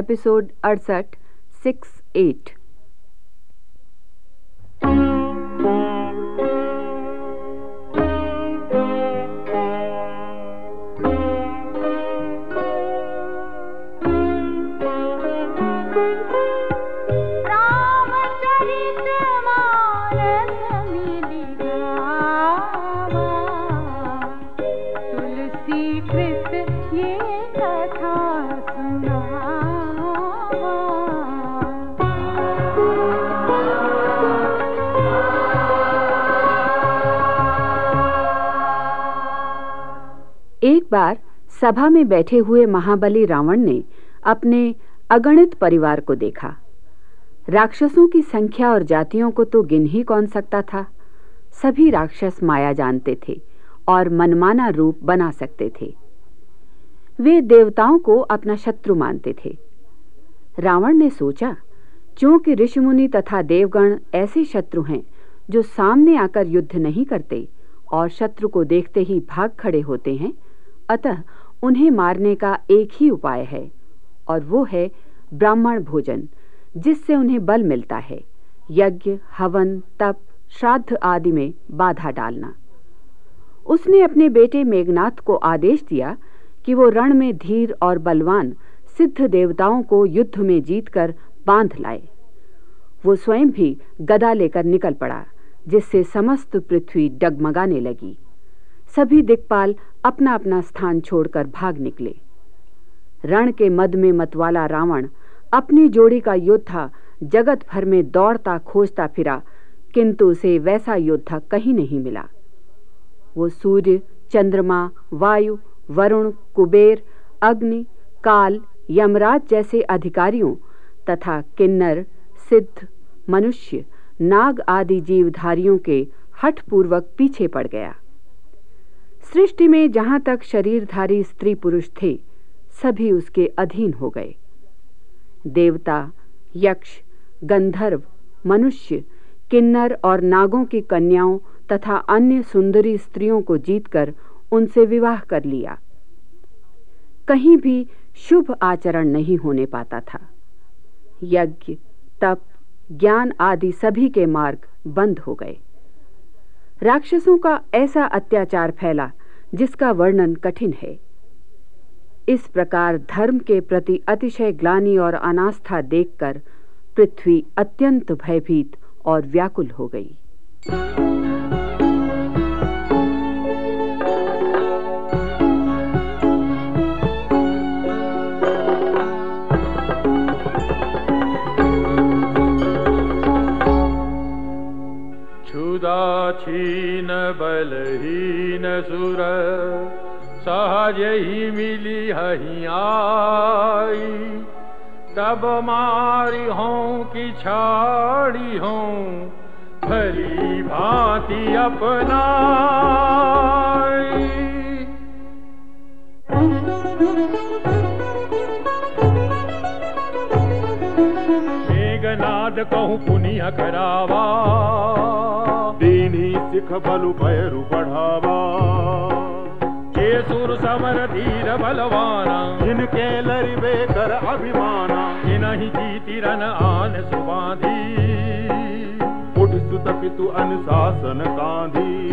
Episode अड़सठ six eight एक बार सभा में बैठे हुए महाबली रावण ने अपने अगणित परिवार को देखा। राक्षसों की संख्या और जातियों को तो गिन ही कौन सकता था? सभी राक्षस माया जानते थे और मनमाना रूप बना सकते थे। वे देवताओं को अपना शत्रु मानते थे। रावण ने सोचा क्योंकि ऋषिमुनि तथा देवगण ऐसे शत्रु हैं, जो सामने आकर युद्ध नहीं करते और शत्रु को देखते ही भाग खड़े होते हैं अतः उन्हें मारने का एक ही उपाय है, और वो है ब्राह्मण भोजन, जिससे उन्हें बल मिलता है, यज्ञ, हवन, तप, श्राद्ध आदि में बाधा डालना। उसने अपने बेटे मेघनाथ को आदेश दिया कि वो रण में धीर और बलवान सिद्ध देवताओं को युद्ध में जीतकर बाँध लाए। वो स्वयं भी गदा लेकर निकल पड़ा, जिससे समस्त पृथ्वी डगमगाने लगी। सभी दिक्पाल अपना अपना स्थान छोड़कर भाग निकले। रण के मद में मतवाला रावण अपनी जोड़ी का योद्धा जगत भर में दौड़ता खोजता फिरा, किंतु उसे वैसा योद्धा कहीं नहीं मिला। वो सूर्य, चंद्रमा, वायु, वरुण, कुबेर, अग्नि, काल, यमराज जैसे अधिकारियों तथा किन्नर, सिद्ध, मनुष्य, नाग आदि जीवधारियों के हठपूर्वक पीछे पड़ गया। सृष्टि में जहाँ तक शरीरधारी स्त्री पुरुष थे, सभी उसके अधीन हो गए। देवता, यक्ष, गंधर्व, मनुष्य, किन्नर और नागों की कन्याओं तथा अन्य सुंदरी स्त्रियों को जीतकर उनसे विवाह कर लिया। कहीं भी शुभ आचरण नहीं होने पाता था। यज्ञ, तप, ज्ञान आदि सभी के मार्ग बंद हो गए। राक्षसों का ऐसा अत्याचार फैला जिसका वर्णन कठिन है। इस प्रकार धर्म के प्रति अतिशय ग्लानी और अनास्था देखकर पृथ्वी अत्यंत भयभीत और व्याकुल हो गई। क्षुदाछीन बलहीन सुर सहज ही मिली हही आई। तब मारी हों कि छाड़ी हों, भली भांति अपना मेघनाद कहूँ पुनिया करावा। दीनी सिख बलु पैरु बढ़ावा। के सुर समर धीर बलवाना। जिनके लरिबे कर अभिमाना। जिनहि जीति रन आन सुबाधी। उठ सुत पितु अनुशासन कांधी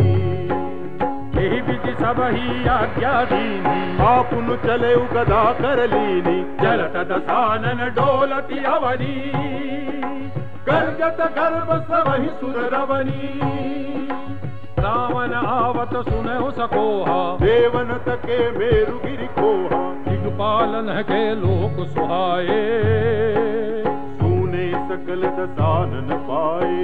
यही विधि सब ही आज्ञा दीनी। आपुन चले गदा कर लीनी। जलत दसानन डोलती अवनी। गर्जत गर्भ सबहि सुर रवनी। रावण आवत सुनो सकोहा देवन तके मेरु गिरि खोहा दिग्पालन के लोक सुहाए सुने सकल दसानन पाए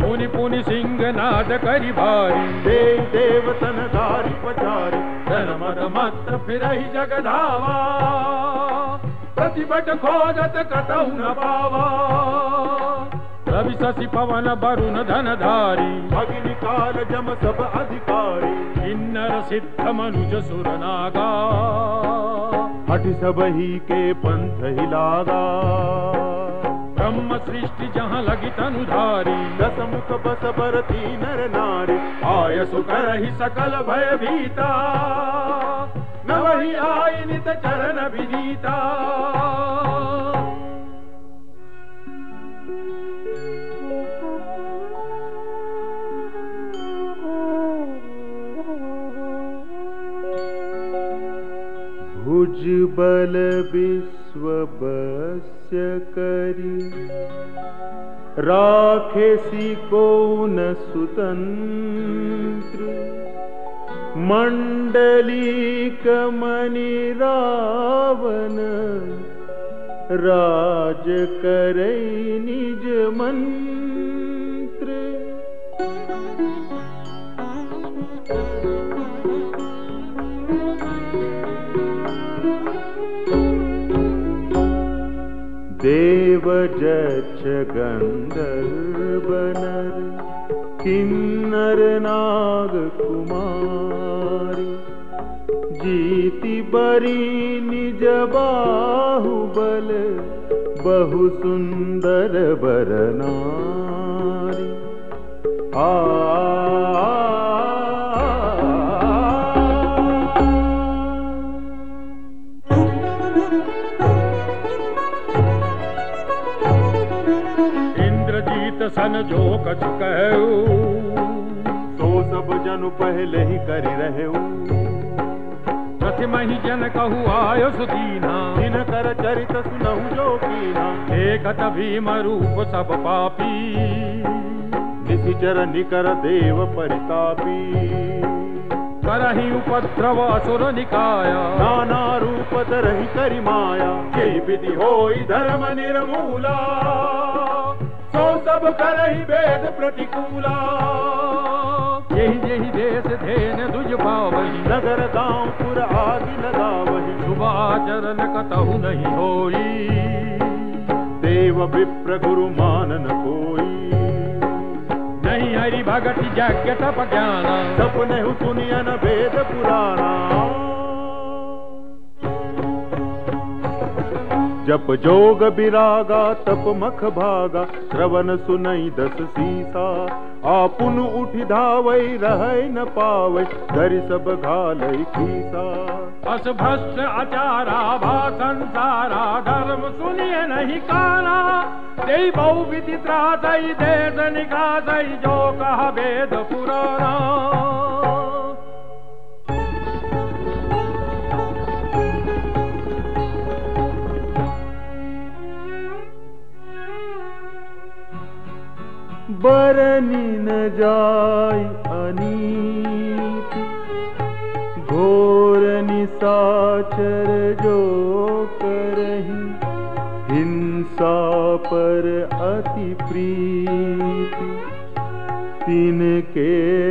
पुनि पुनि सिंह नाद करी भारी। दे देवतन धारी पचारी। धर्मद मत फिर जगधावा प्रतिभट खोजत कतहु न पावा। रवि शशि पवन वरुण धन धारी अग्नि काल जम सब अधिकारी। किन्नर सिद्ध मनुज सुर नागा। हठ सब ही के पंथ हिलागा। ब्रह्म सृष्टि जहाँ लगी तनुधारी। दस मुख बस बरती नर नारी। आय सुकर ही सकल भय भीता चरणीता भुजबल विश्वबस्य करि। राखेसि को न सुतन्। मण्डली कमणि राव राजकरज मन्त्र ज गङ्गर नाग कुमा बरी निज बाहुबल बहु सुंदर बर नारी आ इंद्रजीत सन जो कछ कहू तो सब जन पहले ही कर रहे प्रथिमहि जन कहू आयो सुदीना जिन कर चरित सुनहु जो कीना। देखत भीम रूप सब पापी। निशिचर निकर देव परितापी। करही उपद्रव असुर निकाया। नाना रूप धरहि करि माया। के विधि होई धर्म निर्मूला। सो सब करही वेद प्रतिकूला। यही यही देश धेन दुज पावही नगर गाँव पुर आदि लगावहि शुभाचरण कतहु नहीं होई देव विप्र गुरु मानन कोई। नहीं हरि भगत जाग्ञ तप ज्ञान सपने सुनियन वेद पुराणा। जप जोग बिरागा तप मख भागा श्रवण दस सीसा। आपुन उठि धावई रहै न पावै धरि सब घालै खीसा। अस भ्रष्ट आचारा भा संसारा धर्म सुनिए नहीं काना। दे बहु विधि त्रासई देश निकासई जो कह वेद पुराना बरनी न जाय अनीति। घोर निसाचर जो करही हिंसा पर अति प्रीति। तिनके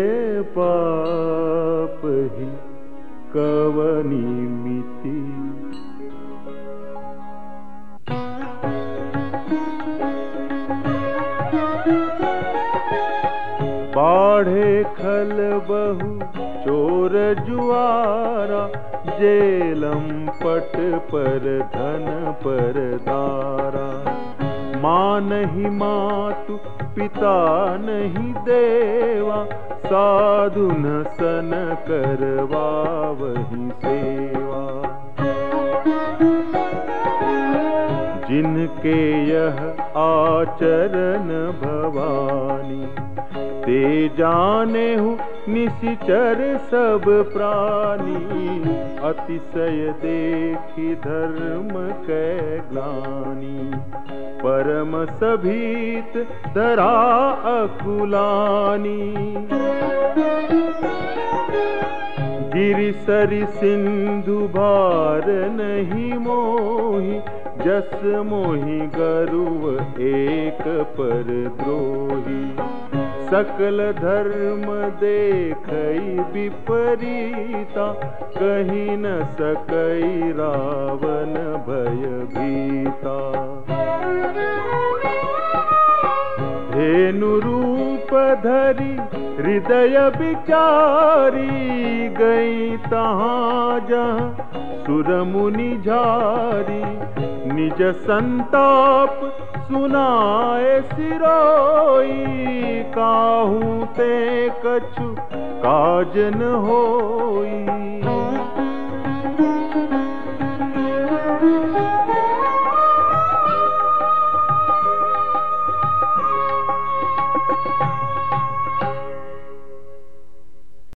खल बहु चोर जुआरा जेलम पट पर धन पर दारा। माँ नहीं मातु पिता नहीं देवा साधु न सन करवा वही सेवा। जिनके यह आचरण भवानी ते जाने हूँ, निशिचर सब प्राणी। अतिशय देखी धर्म कै ग्लानी। परम सभीत धरा अकुलानी। गिरि सरि सिंधु भार नहीं मोही, जस मोहि गरुव एक पर द्रोही। सकल धर्म देखई विपरीता कहीं न सकई रावण भय धरी हृदय विचारी गई तहाँ सुर मुनि झारी निज संताप सुनाए सिरोई ते कछु काजन होई।